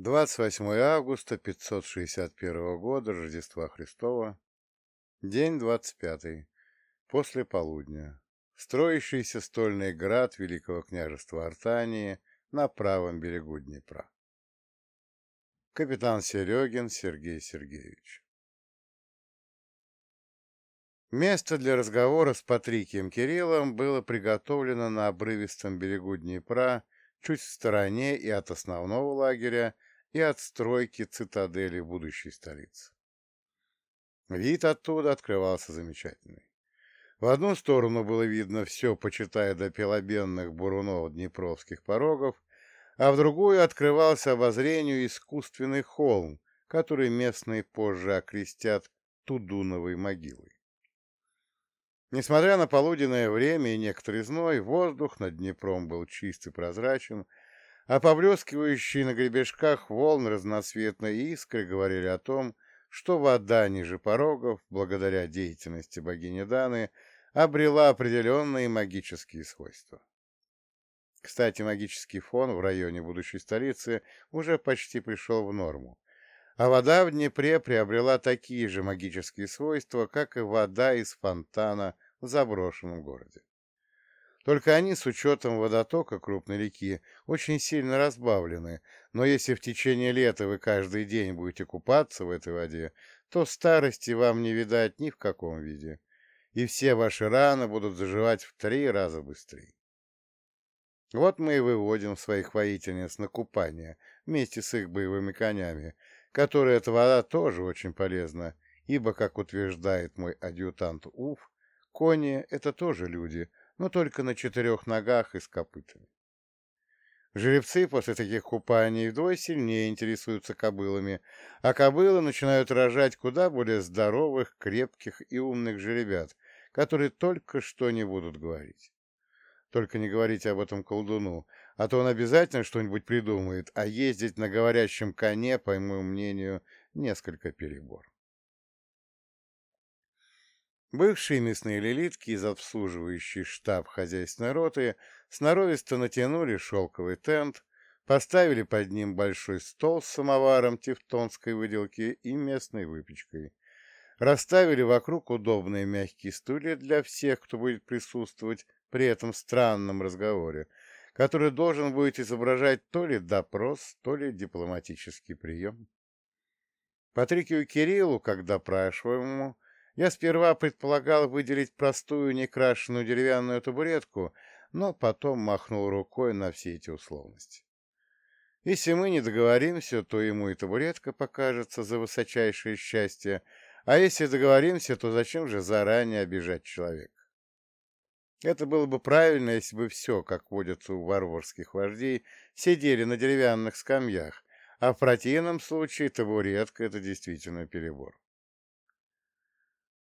28 августа 561 года Рождества Христова, день 25, после полудня. Строящийся стольный град Великого княжества Артании на правом берегу Днепра. Капитан Серегин Сергей Сергеевич Место для разговора с Патрикием Кириллом было приготовлено на обрывистом берегу Днепра, чуть в стороне и от основного лагеря, и от стройки цитадели будущей столицы. Вид оттуда открывался замечательный. В одну сторону было видно все, почитая до пелобенных бурунов днепровских порогов, а в другую открывался обозрению искусственный холм, который местные позже окрестят Тудуновой могилой. Несмотря на полуденное время и некоторый зной, воздух над Днепром был чист и прозрачен, а поблескивающие на гребешках волн разноцветной искры говорили о том, что вода ниже порогов, благодаря деятельности богини Даны, обрела определенные магические свойства. Кстати, магический фон в районе будущей столицы уже почти пришел в норму, а вода в Днепре приобрела такие же магические свойства, как и вода из фонтана в заброшенном городе. Только они с учетом водотока крупной реки очень сильно разбавлены, но если в течение лета вы каждый день будете купаться в этой воде, то старости вам не видать ни в каком виде, и все ваши раны будут заживать в три раза быстрее. Вот мы и выводим своих воительниц на купание вместе с их боевыми конями, которые эта вода тоже очень полезна, ибо, как утверждает мой адъютант Уф, кони — это тоже люди — но только на четырех ногах и с копытами. Жеребцы после таких купаний вдвое сильнее интересуются кобылами, а кобылы начинают рожать куда более здоровых, крепких и умных жеребят, которые только что не будут говорить. Только не говорите об этом колдуну, а то он обязательно что-нибудь придумает, а ездить на говорящем коне, по моему мнению, несколько перебор. Бывшие мясные лилитки из обслуживающей штаб хозяйственной роты сноровисто натянули шелковый тент, поставили под ним большой стол с самоваром тевтонской выделки и местной выпечкой, расставили вокруг удобные мягкие стулья для всех, кто будет присутствовать при этом странном разговоре, который должен будет изображать то ли допрос, то ли дипломатический прием. Патрикию Кириллу, как допрашиваемому, я сперва предполагал выделить простую некрашенную деревянную табуретку, но потом махнул рукой на все эти условности. Если мы не договоримся, то ему и табуретка покажется за высочайшее счастье, а если договоримся, то зачем же заранее обижать человека? Это было бы правильно, если бы все, как водится у варварских вождей, сидели на деревянных скамьях, а в противном случае табуретка — это действительно перебор.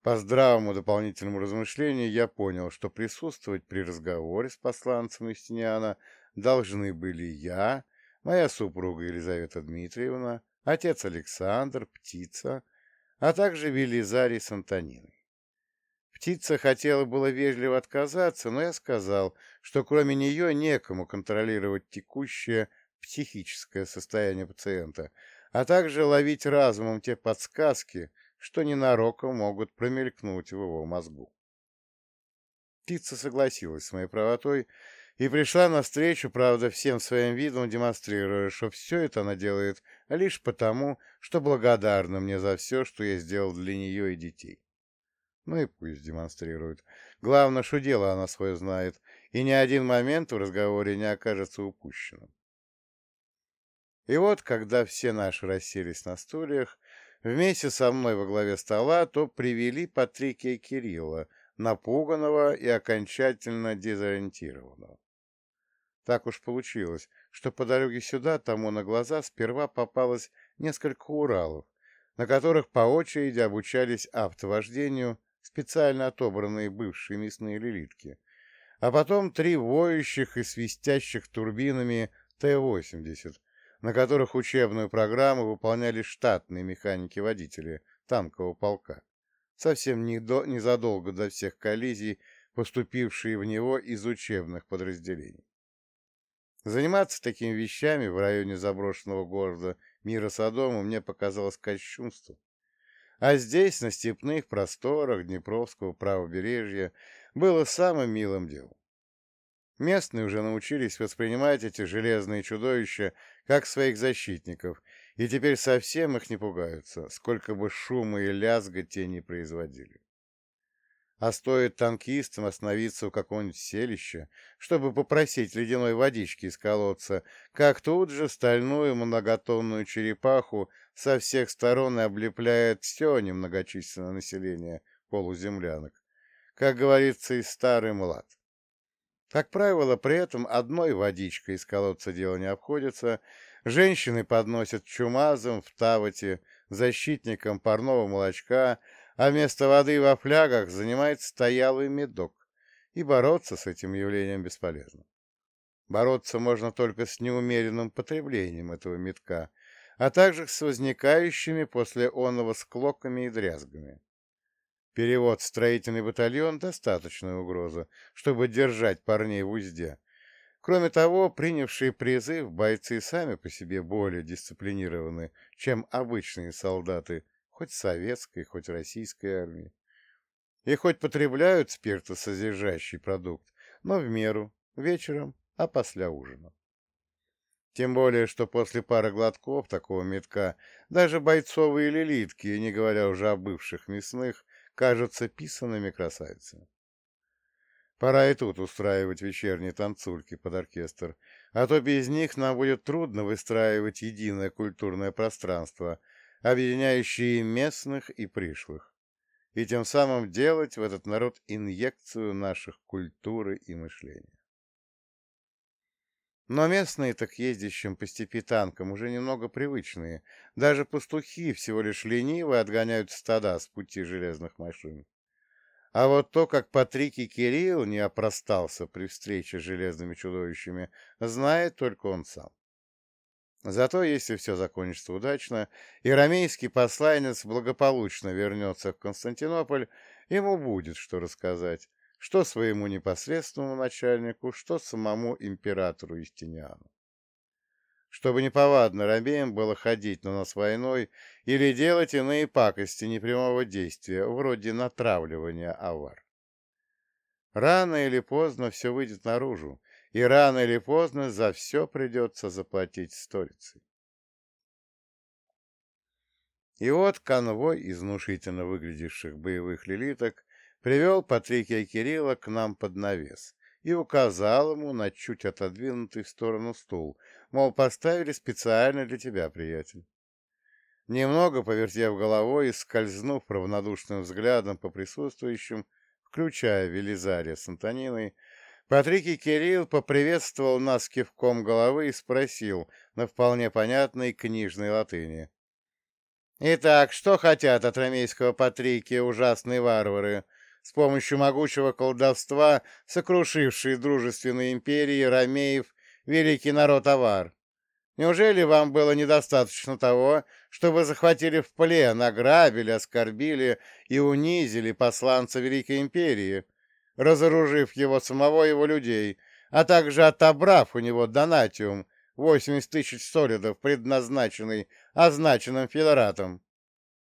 По здравому дополнительному размышлению я понял, что присутствовать при разговоре с посланцем Истиниана должны были я, моя супруга Елизавета Дмитриевна, отец Александр, Птица, а также Велизарий с Антониной. Птица хотела было вежливо отказаться, но я сказал, что кроме нее некому контролировать текущее психическое состояние пациента, а также ловить разумом те подсказки, что ненароком могут промелькнуть в его мозгу. Птица согласилась с моей правотой и пришла навстречу, правда, всем своим видом демонстрируя, что все это она делает лишь потому, что благодарна мне за все, что я сделал для нее и детей. Ну и пусть демонстрирует. Главное, что дело она свое знает, и ни один момент в разговоре не окажется упущенным. И вот, когда все наши расселись на стульях, Вместе со мной во главе стола то привели Патрикия Кирилла, напуганного и окончательно дезориентированного. Так уж получилось, что по дороге сюда тому на глаза сперва попалось несколько Уралов, на которых по очереди обучались автовождению специально отобранные бывшие мясные лилитки, а потом три воющих и свистящих турбинами Т-80, на которых учебную программу выполняли штатные механики-водители танкового полка, совсем не до, незадолго до всех коллизий, поступившие в него из учебных подразделений. Заниматься такими вещами в районе заброшенного города мира Содома мне показалось кощунством. А здесь, на степных просторах Днепровского правобережья, было самым милым делом. Местные уже научились воспринимать эти железные чудовища как своих защитников, и теперь совсем их не пугаются, сколько бы шума и лязга те не производили. А стоит танкистам остановиться у какого-нибудь селища, чтобы попросить ледяной водички из колодца, как тут же стальную многотонную черепаху со всех сторон облепляет все немногочисленное население полуземлянок, как говорится, и старый млад. Как правило, при этом одной водичкой из колодца дело не обходится, женщины подносят чумазом в тавоте, защитникам парного молочка, а вместо воды во флягах занимает стоялый медок, и бороться с этим явлением бесполезно. Бороться можно только с неумеренным потреблением этого медка, а также с возникающими после онного склоками и дрязгами. Перевод строительный батальон – достаточная угроза, чтобы держать парней в узде. Кроме того, принявшие призыв бойцы сами по себе более дисциплинированы, чем обычные солдаты – хоть советской, хоть российской армии. И хоть потребляют спиртосодержащий продукт, но в меру, вечером, а после ужина. Тем более, что после пары глотков такого метка даже бойцовые лилитки, не говоря уже о бывших мясных, кажутся писанными красавицами. Пора и тут устраивать вечерние танцульки под оркестр, а то без них нам будет трудно выстраивать единое культурное пространство, объединяющие местных и пришлых, и тем самым делать в этот народ инъекцию наших культуры и мышления. Но местные, так ездящим по степи танкам, уже немного привычные. Даже пастухи всего лишь лениво отгоняют стада с пути железных машин. А вот то, как Патрик и Кирилл не опростался при встрече с железными чудовищами, знает только он сам. Зато, если все закончится удачно, и ромейский посланец благополучно вернется в Константинополь, ему будет что рассказать, что своему непосредственному начальнику, что самому императору Истиниану. Чтобы неповадно ромеям было ходить на нас войной или делать иные пакости непрямого действия, вроде натравливания авар. Рано или поздно все выйдет наружу, и рано или поздно за все придется заплатить сторицей. И вот конвой из внушительно выглядевших боевых лилиток привел Патрикия Кирилла к нам под навес и указал ему на чуть отодвинутый в сторону стул, мол, поставили специально для тебя, приятель. Немного повертев головой и скользнув равнодушным взглядом по присутствующим, включая Велизария с Антониной, Патрикий Кирилл поприветствовал нас кивком головы и спросил на вполне понятной книжной латыни. «Итак, что хотят от ромейского Патрикия ужасные варвары, с помощью могучего колдовства, сокрушившие дружественные империи ромеев великий народ Авар? Неужели вам было недостаточно того, что вы захватили в плен, ограбили, оскорбили и унизили посланца Великой Империи?» разоружив его самого его людей, а также отобрав у него донатиум 80 тысяч солидов, предназначенный означенным федератом.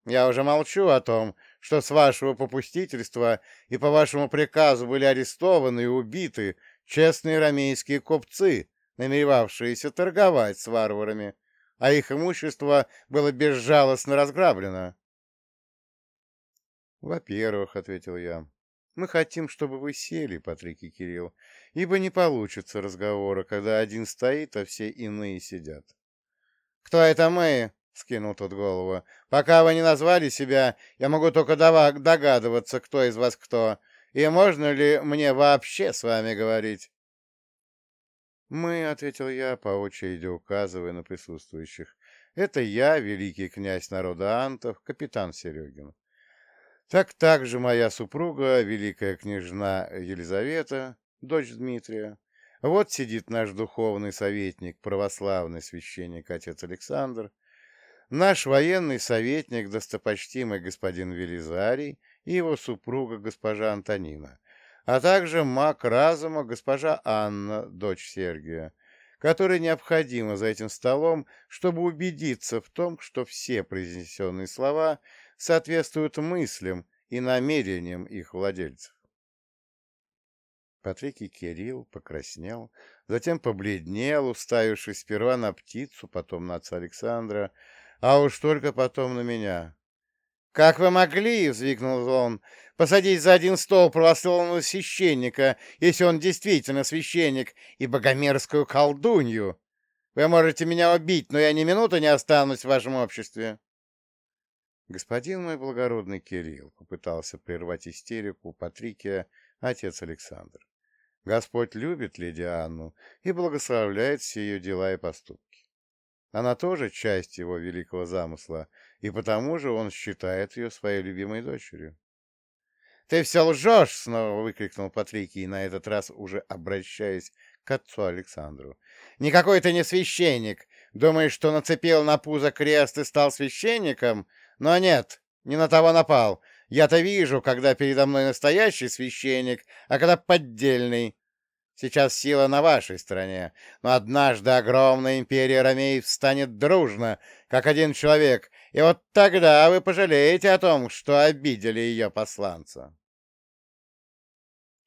Я уже молчу о том, что с вашего попустительства и по вашему приказу были арестованы и убиты честные ромейские купцы, намеревавшиеся торговать с варварами, а их имущество было безжалостно разграблено. «Во-первых, — ответил я, мы хотим, чтобы вы сели, Патрик и Кирилл, ибо не получится разговора, когда один стоит, а все иные сидят. — Кто это мы? — скинул тот голову. — Пока вы не назвали себя, я могу только догадываться, кто из вас кто, и можно ли мне вообще с вами говорить? — Мы, — ответил я, по очереди указывая на присутствующих, — это я, великий князь народа Антов, капитан Серегин. Так также моя супруга, великая княжна Елизавета, дочь Дмитрия. Вот сидит наш духовный советник, православный священник отец Александр, наш военный советник, достопочтимый господин Велизарий и его супруга госпожа Антонина, а также маг разума госпожа Анна, дочь Сергия, которое необходимо за этим столом, чтобы убедиться в том, что все произнесенные слова соответствуют мыслям и намерениям их владельцев. Патрикий Кирилл покраснел, затем побледнел, уставившись сперва на птицу, потом на отца Александра, а уж только потом на меня. «Как вы могли, — взвикнул он, — посадить за один стол православного священника, если он действительно священник, и богомерзкую колдунью? Вы можете меня убить, но я ни минуты не останусь в вашем обществе». Господин мой благородный Кирилл попытался прервать истерику Патрикия, отец Александр. Господь любит леди Анну и благословляет все ее дела и поступки. Она тоже часть его великого замысла, и потому же он считает ее своей любимой дочерью. «Ты все лжешь!» — снова выкрикнул Патрикий, на этот раз уже обращаясь к отцу Александру. «Никакой ты не священник! Думаешь, что нацепил на пузо крест и стал священником? Но нет, не на того напал. Я-то вижу, когда передо мной настоящий священник, а когда поддельный. Сейчас сила на вашей стороне, но однажды огромная империя ромеев станет дружно, как один человек, и вот тогда вы пожалеете о том, что обидели ее посланца.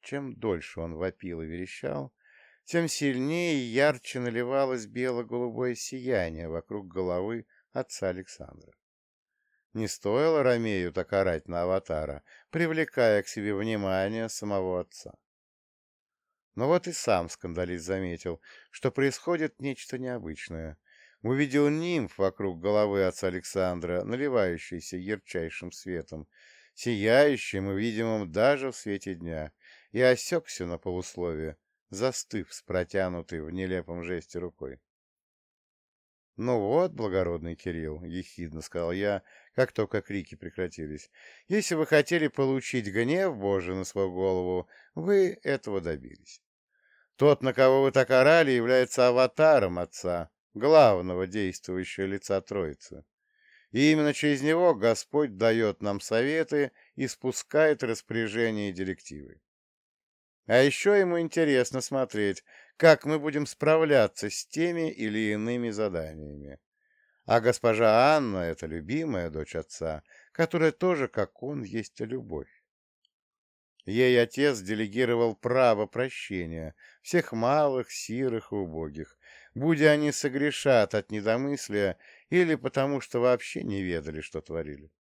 Чем дольше он вопил и верещал, тем сильнее и ярче наливалось бело-голубое сияние вокруг головы отца Александра. Не стоило Ромею так орать на аватара, привлекая к себе внимание самого отца. Но вот и сам скандалист заметил, что происходит нечто необычное. Увидел нимф вокруг головы отца Александра, наливающийся ярчайшим светом, сияющим и видимым даже в свете дня, и осекся на полусловие, застыв с протянутой в нелепом жесте рукой. — Ну вот, благородный Кирилл, — ехидно сказал я, как только крики прекратились, — если вы хотели получить гнев Божий на свою голову, вы этого добились. Тот, на кого вы так орали, является аватаром Отца, главного действующего лица Троицы. И именно через него Господь дает нам советы и спускает распоряжения и директивы. А еще ему интересно смотреть, как мы будем справляться с теми или иными заданиями. А госпожа Анна — это любимая дочь отца, которая тоже, как он, есть любовь. Ей отец делегировал право прощения всех малых, сирых и убогих, будь они согрешат от недомыслия или потому, что вообще не ведали, что творили.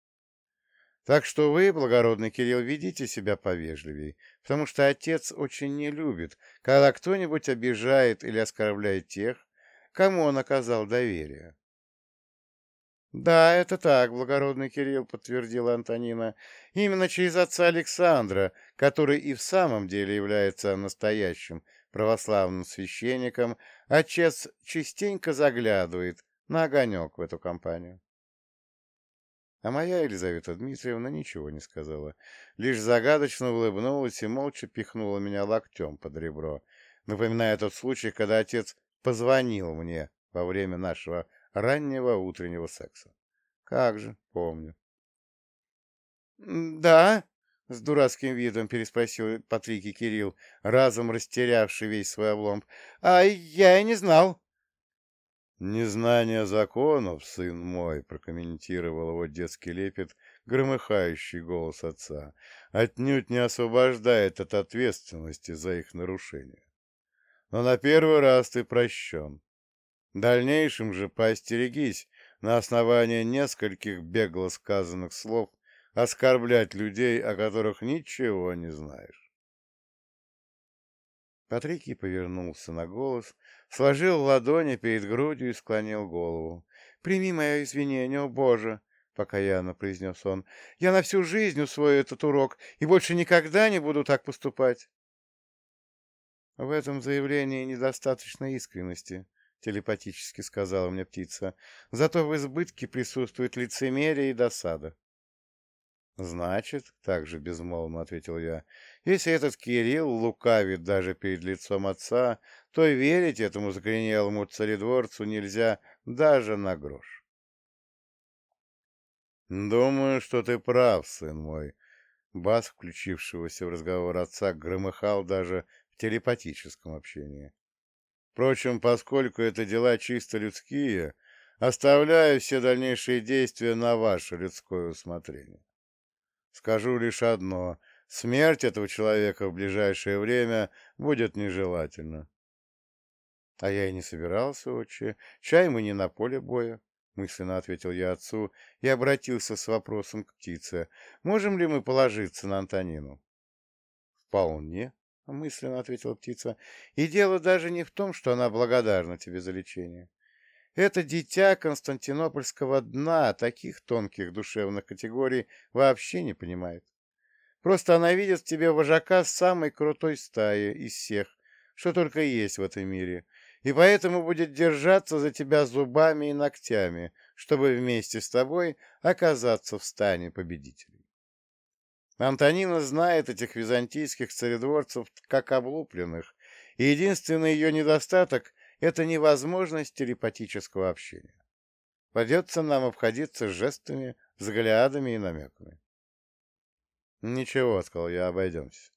Так что вы, благородный Кирилл, ведите себя повежливей, потому что отец очень не любит, когда кто-нибудь обижает или оскорбляет тех, кому он оказал доверие. «Да, это так, благородный Кирилл», — подтвердила Антонина. «Именно через отца Александра, который и в самом деле является настоящим православным священником, отец частенько заглядывает на огонек в эту компанию». А моя Елизавета Дмитриевна ничего не сказала, лишь загадочно улыбнулась и молча пихнула меня локтем под ребро, напоминая тот случай, когда отец позвонил мне во время нашего раннего утреннего секса. Как же, помню. «Да?» — с дурацким видом переспросил Патрикий Кирилл, разом растерявший весь свой обломб. «А я и не знал». «Незнание законов, сын мой», — прокомментировал его детский лепет, громыхающий голос отца, «отнюдь не освобождает от ответственности за их нарушение. Но на первый раз ты прощен. Дальнейшим же поостерегись на основании нескольких бегло сказанных слов оскорблять людей, о которых ничего не знаешь. Патрикий повернулся на голос, сложил ладони перед грудью и склонил голову. «Прими мое извинение, о Боже!» — покаянно произнес он. «Я на всю жизнь усвою этот урок и больше никогда не буду так поступать!» В этом заявлении недостаточно искренности, — телепатически сказала мне птица. «Зато в избытке присутствует лицемерие и досада». «Значит, — так же безмолвно ответил я, — если этот Кирилл лукавит даже перед лицом отца, то верить этому закоренелому царедворцу нельзя даже на грош». «Думаю, что ты прав, сын мой». Бас, включившегося в разговор отца, громыхал даже в телепатическом общении. Впрочем, поскольку это дела чисто людские, оставляю все дальнейшие действия на ваше людское усмотрение. Скажу лишь одно — Смерть этого человека в ближайшее время будет нежелательна. — А я и не собирался, отче. Чай мы не на поле боя, — мысленно ответил я отцу и обратился с вопросом к птице. — Можем ли мы положиться на Антонину? — Вполне, — мысленно ответила птица. — И дело даже не в том, что она благодарна тебе за лечение. Это дитя константинопольского дна таких тонких душевных категорий вообще не понимает. Просто она видит в тебе вожака самой крутой стаи из всех, что только есть в этом мире, и поэтому будет держаться за тебя зубами и ногтями, чтобы вместе с тобой оказаться в стане победителей. Антонина знает этих византийских царедворцев как облупленных, и единственный ее недостаток — это невозможность телепатического общения. Придется нам обходиться жестами, взглядами и намеками. «Ничего», — сказал я, — «обойдемся.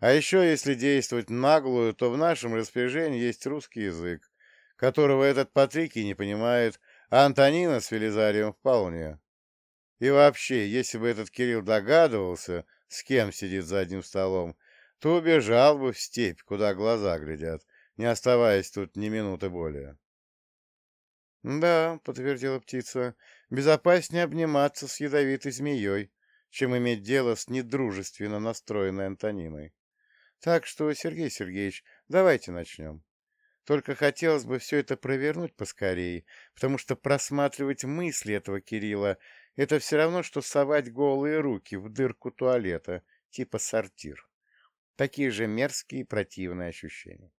А еще, если действовать наглую, то в нашем распоряжении есть русский язык, которого этот Патрикий не понимает, а Антонина с Велизарием вполне. И вообще, если бы этот Кирилл догадывался, с кем сидит за одним столом, то убежал бы в степь, куда глаза глядят, не оставаясь тут ни минуты более. «Да», — подтвердила птица, — «безопаснее обниматься с ядовитой змеей, чем иметь дело с недружественно настроенной Антониной. Так что, Сергей Сергеевич, давайте начнем. Только хотелось бы все это провернуть поскорее, потому что просматривать мысли этого Кирилла — это все равно, что совать голые руки в дырку туалета, типа сортир. Такие же мерзкие и противные ощущения.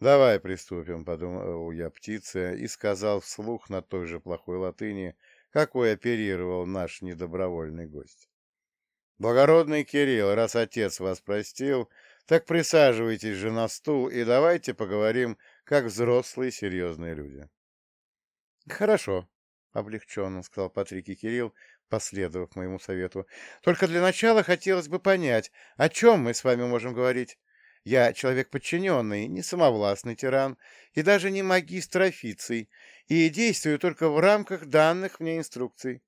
«Давай приступим», — подумал я птица и сказал вслух на той же плохой латыни — какой оперировал наш недобровольный гость. «Благородный Кирилл, раз отец вас простил, так присаживайтесь же на стул и давайте поговорим, как взрослые серьезные люди». «Хорошо», — облегченно сказал Патрик и Кирилл, последовав моему совету. «Только для начала хотелось бы понять, о чем мы с вами можем говорить. Я человек подчиненный, не самовластный тиран и даже не магистр официй, и действую только в рамках данных мне инструкций.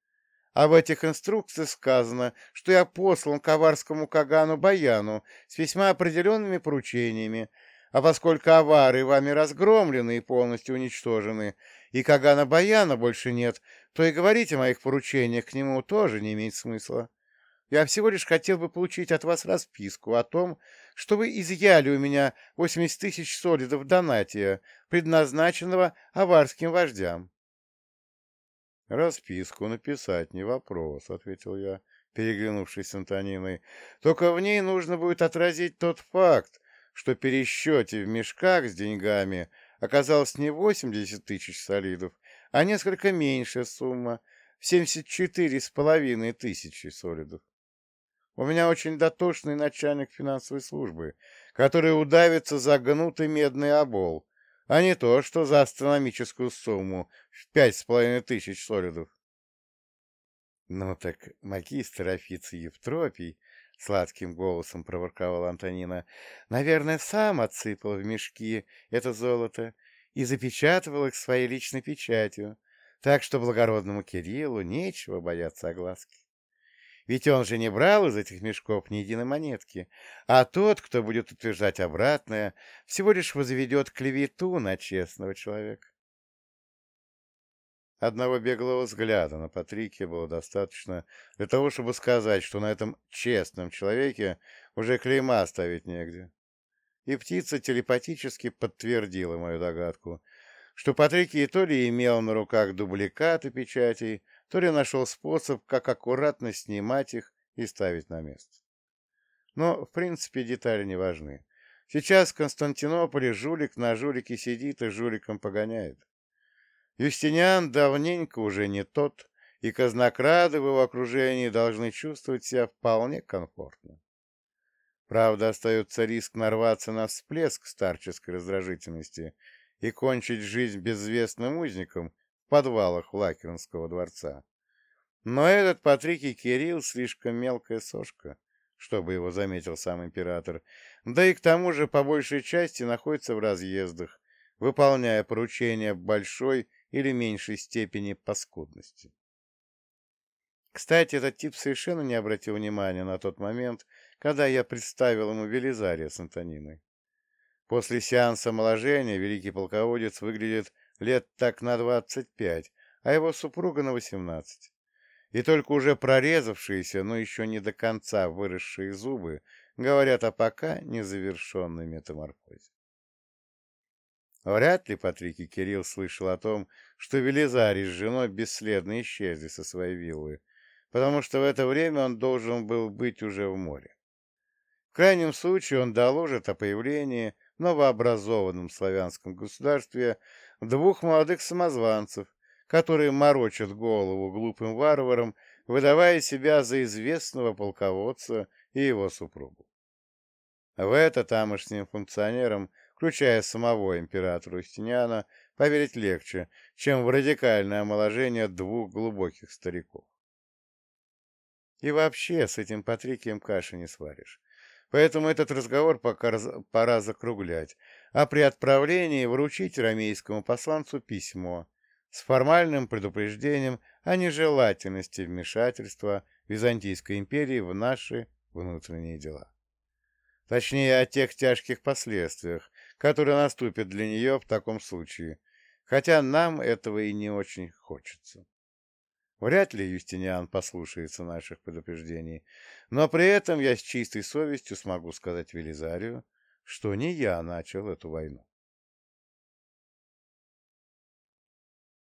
А в этих инструкциях сказано, что я послан к аварскому Кагану Баяну с весьма определенными поручениями, а поскольку авары вами разгромлены и полностью уничтожены, и Кагана Баяна больше нет, то и говорить о моих поручениях к нему тоже не имеет смысла. Я всего лишь хотел бы получить от вас расписку о том, что вы изъяли у меня 80 тысяч солидов донатия, предназначенного аварским вождям. — Расписку написать не вопрос, — ответил я, переглянувшись с Антониной. — Только в ней нужно будет отразить тот факт, что пересчете в мешках с деньгами оказалось не 80 тысяч солидов, а несколько меньшая сумма — 74 с половиной тысячи солидов. У меня очень дотошный начальник финансовой службы, который удавится за гнутый медный обол, а не то, что за астрономическую сумму в пять с половиной тысяч солидов. — Ну так магистр офицер Евтропий, — сладким голосом проворковал Антонина, — наверное, сам отсыпал в мешки это золото и запечатывал их своей личной печатью, так что благородному Кириллу нечего бояться огласки. Ведь он же не брал из этих мешков ни единой монетки, а тот, кто будет утверждать обратное, всего лишь возведет клевету на честного человека. Одного беглого взгляда на Патрике было достаточно для того, чтобы сказать, что на этом честном человеке уже клейма ставить негде. И птица телепатически подтвердила мою догадку, что Патрикий то ли имел на руках дубликаты печатей, то ли нашел способ, как аккуратно снимать их и ставить на место. Но, в принципе, детали не важны. Сейчас в Константинополе жулик на жулике сидит и жуликом погоняет. Юстиниан давненько уже не тот, и казнокрады в его окружении должны чувствовать себя вполне комфортно. Правда, остается риск нарваться на всплеск старческой раздражительности и кончить жизнь безвестным узником в подвалах Лакернского дворца. Но этот Патрикий Кирилл слишком мелкая сошка, чтобы его заметил сам император. да и к тому же по большей части находится в разъездах, выполняя поручения большой или меньшей степени паскудности. Кстати, этот тип совершенно не обратил внимания на тот момент, когда я представил ему Велизария с Антониной. После сеанса омоложения великий полководец выглядит лет так на двадцать пять, а его супруга на восемнадцать. И только уже прорезавшиеся, но еще не до конца выросшие зубы говорят о пока незавершенной метаморфозе. Вряд ли Патрик и Кирилл слышал о том, что Велизарий с женой бесследно исчезли со своей виллы, потому что в это время он должен был быть уже в море. В крайнем случае он доложит о появлении в новообразованном славянском государстве двух молодых самозванцев, которые морочат голову глупым варварам, выдавая себя за известного полководца и его супругу. В это тамошним функционерам включая самого императора Устиниана, поверить легче, чем в радикальное омоложение двух глубоких стариков. И вообще с этим Патрикием каши не сваришь. Поэтому этот разговор пока пора закруглять, а при отправлении вручить ромейскому посланцу письмо с формальным предупреждением о нежелательности вмешательства Византийской империи в наши внутренние дела. Точнее, о тех тяжких последствиях, которые наступят для нее в таком случае, хотя нам этого и не очень хочется. Вряд ли Юстиниан послушается наших предупреждений, но при этом я с чистой совестью смогу сказать Велизарию, что не я начал эту войну.